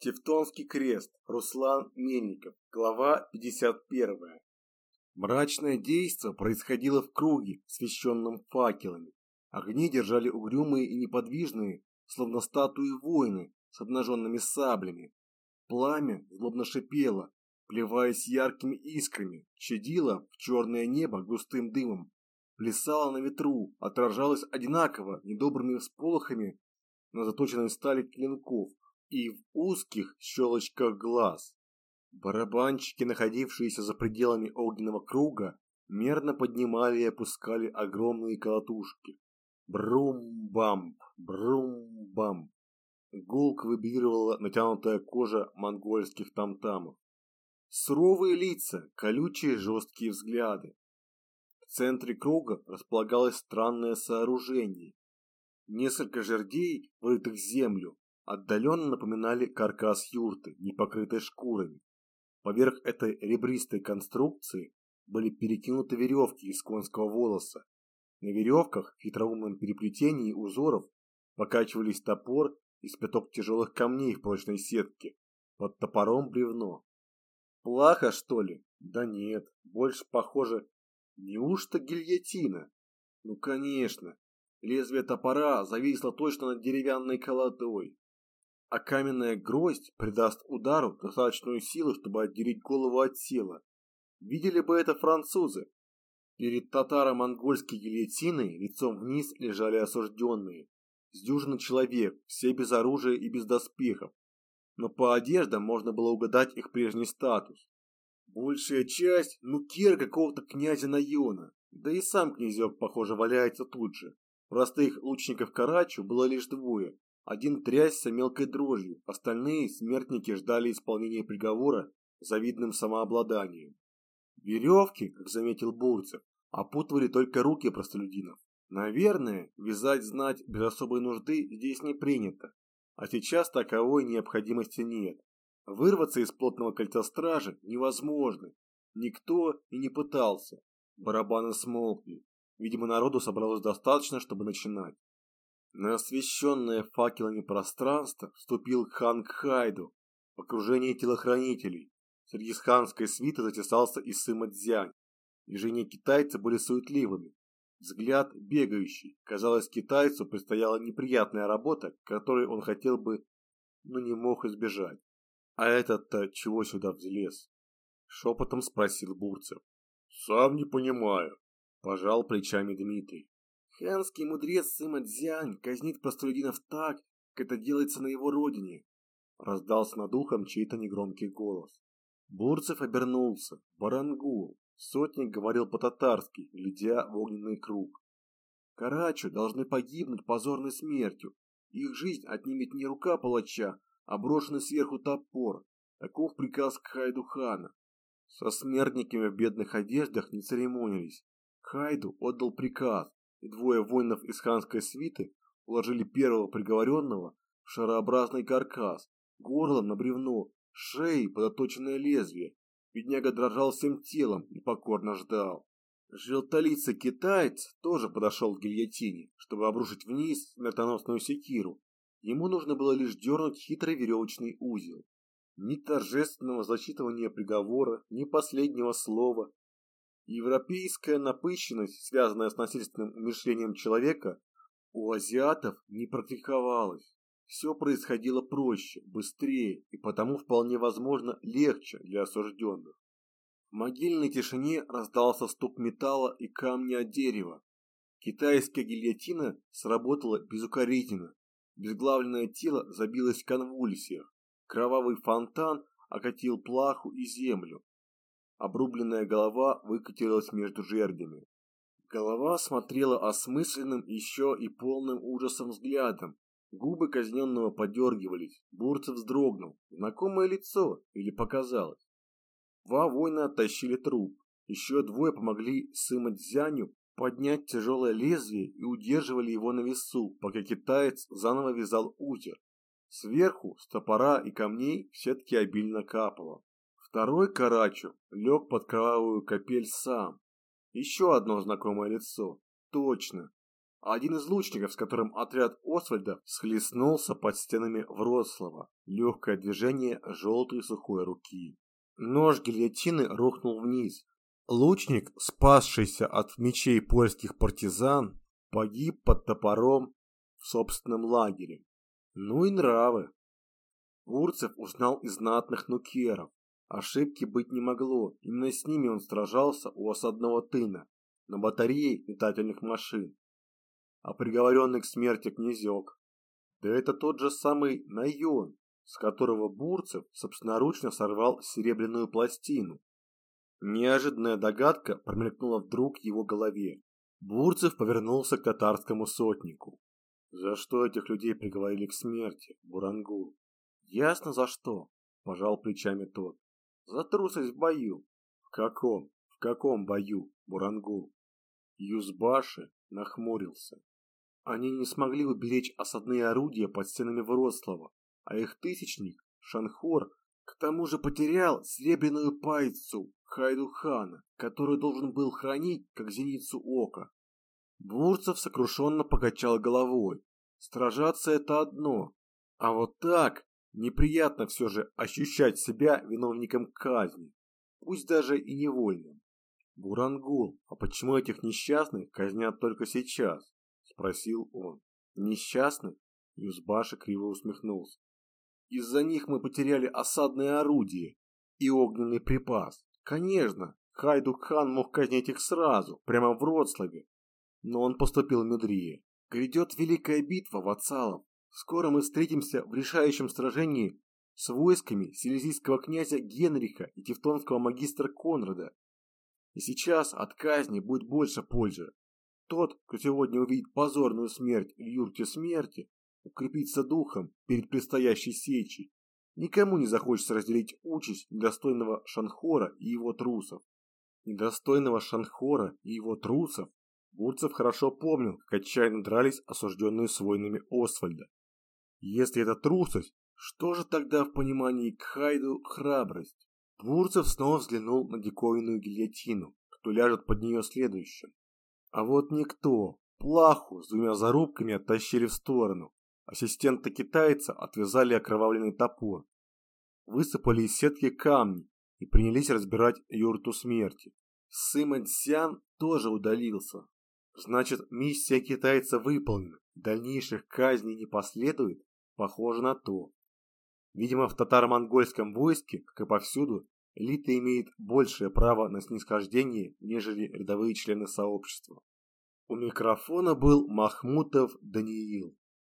Тевтонский крест. Руслан Мельников. Глава 51. Мрачное действо происходило в круге, освещенном факелами. Огни держали угрюмые и неподвижные, словно статуи воины с обнаженными саблями. Пламя злобно шипело, плеваясь яркими искрами, чадило в черное небо густым дымом, плясало на ветру, отражалось одинаково недобрыми всполохами на заточенной стали клинков, и в узких щелочках глаз. Барабанщики, находившиеся за пределами огненного круга, мерно поднимали и опускали огромные колотушки. Брум-бамп, брум-бамп. Гулк вибрировала натянутая кожа монгольских тамтамов. Суровые лица, колючие жесткие взгляды. В центре круга располагалось странное сооружение. Несколько жердей, вырытых в землю, отдаленно напоминали каркас юрты, не покрытой шкурами. Поверх этой ребристой конструкции были перекинуты веревки из конского волоса. На веревках в хитроумном переплетении узоров покачивались топор и спяток тяжелых камней в прочной сетке. Под топором бревно. Плаха, что ли? Да нет, больше похоже... Неужто гильотина? Ну, конечно. Лезвие топора зависло точно над деревянной колодой а каменная гроздь придаст удару достаточную силу, чтобы отделить голову от тела. Видели бы это французы. Перед татаро-монгольской гильотиной лицом вниз лежали осужденные. С дюжины человек, все без оружия и без доспехов. Но по одеждам можно было угадать их прежний статус. Большая часть – ну кер какого-то князя Найона. Да и сам князек, похоже, валяется тут же. Простых лучников Карачу было лишь двое один трясся мелкой дрожью, остальные смертники ждали исполнения приговора завидным самообладанием. Веревки, как заметил Бурцев, опутывали только руки простолюдинов. Наверное, вязать знать без особой нужды здесь не принято, а сейчас таковой необходимости нет. Вырваться из плотного кольца стражи невозможно. Никто и не пытался. Барабаны смолкли. Видимо, народу собралось достаточно, чтобы начинать. На освещенное факелами пространство вступил хан Кхайду в окружении телохранителей. Среди ханской свиты затесался и Сыма Дзянь. Движения китайца были суетливыми. Взгляд бегающий. Казалось, китайцу предстояла неприятная работа, которой он хотел бы, но не мог избежать. А этот-то чего сюда взлез? Шепотом спросил Бурцев. Сам не понимаю. Пожал плечами Дмитрий. Ханский мудрец Сыма Дзянь казнит простолюдинов так, как это делается на его родине. Раздался над ухом чей-то негромкий голос. Бурцев обернулся. Барангул. Сотник говорил по-татарски, глядя в огненный круг. Карачу должны погибнуть позорной смертью. Их жизнь отнимет не рука палача, а брошенный сверху топор. Таков приказ Хайду хана. Со смертниками в бедных одеждах не церемонились. Хайду отдал приказ, и двое воинов из ханской свиты уложили первого приговоренного в шарообразный каркас, горлом на бревно, шеей под оточенное лезвие. Бедняга дрожал всем телом и покорно ждал. Желтолицый китаец тоже подошел к гильотине, чтобы обрушить вниз смертоносную секиру. Ему нужно было лишь дернуть хитрый веревочный узел. Ни торжественного зачитывания приговора, ни последнего слова, Европейская напыщенность, связанная с насильственным умышлением человека, у азиатов не практиковалась. Все происходило проще, быстрее и потому вполне возможно легче для осужденных. В могильной тишине раздался стук металла и камня от дерева. Китайская гильотина сработала безукоризненно. Безглавленное тело забилось в конвульсиях. Кровавый фонтан окатил плаху и землю. Обрубленная голова выкатилась между жердями. Голова смотрела осмысленным еще и полным ужасом взглядом. Губы казненного подергивались. Бурцев вздрогнул. Знакомое лицо или показалось? Два воина оттащили труп. Еще двое помогли Сыма Дзяню поднять тяжелое лезвие и удерживали его на весу, пока китаец заново вязал узел. Сверху, с топора и камней, все-таки обильно капало. Второй Карачу лег под кровавую капель сам. Еще одно знакомое лицо. Точно. один из лучников, с которым отряд Освальда схлестнулся под стенами Вроцлава. Легкое движение желтой сухой руки. Нож гильотины рухнул вниз. Лучник, спасшийся от мечей польских партизан, погиб под топором в собственном лагере. Ну и нравы. Бурцев узнал из знатных нукеров. Ошибки быть не могло. Именно с ними он сражался у осадного тына, на батарее летательных машин а приговоренный к смерти князек. Да это тот же самый Найон, с которого Бурцев собственноручно сорвал серебряную пластину. Неожиданная догадка промелькнула вдруг в его голове. Бурцев повернулся к татарскому сотнику. За что этих людей приговорили к смерти, Бурангул? Ясно за что, пожал плечами тот. За трусость в бою. В каком? В каком бою, Бурангул? Юзбаши нахмурился. Они не смогли уберечь осадные орудия под стенами Вроцлава, а их тысячник, Шанхор, к тому же потерял серебряную пайцу Хайдухана, которую должен был хранить, как зеницу ока. Бурцев сокрушенно покачал головой. Стражаться это одно, а вот так неприятно все же ощущать себя виновником казни, пусть даже и невольным. Бурангул, а почему этих несчастных казнят только сейчас? спросил он. Несчастных? Юзбаша криво усмехнулся. Из-за них мы потеряли осадное орудие и огненный припас. Конечно, Хайдук-хан мог казнить их сразу, прямо в Вроцлаве. Но он поступил мудрее. Грядет великая битва, вассалов. Скоро мы встретимся в решающем сражении с войсками силезийского князя Генриха и тевтонского магистра Конрада. И сейчас от казни будет больше пользы. Тот, кто сегодня увидит позорную смерть в юрте смерти, укрепится духом перед предстоящей сечей. Никому не захочется разделить участь недостойного Шанхора и его трусов. Недостойного Шанхора и его трусов Бурцев хорошо помнил, как отчаянно дрались осужденные с войнами Освальда. Если это трусость, что же тогда в понимании Кхайду храбрость? Бурцев снова взглянул на диковинную гильотину, кто ляжет под нее следующим. А вот никто. Плаху с двумя зарубками оттащили в сторону. Ассистента китайца отвязали окровавленный топор. Высыпали из сетки камни и принялись разбирать юрту смерти. Сыма Цзян тоже удалился. Значит, миссия китайца выполнена. Дальнейших казней не последует? Похоже на то. Видимо, в татаро-монгольском войске, как и повсюду, элита имеет большее право на снисхождение, нежели рядовые члены сообщества. У микрофона был Махмутов Даниил.